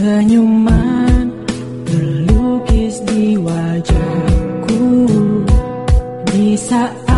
Senyuman terlukis di wajahku. Di saat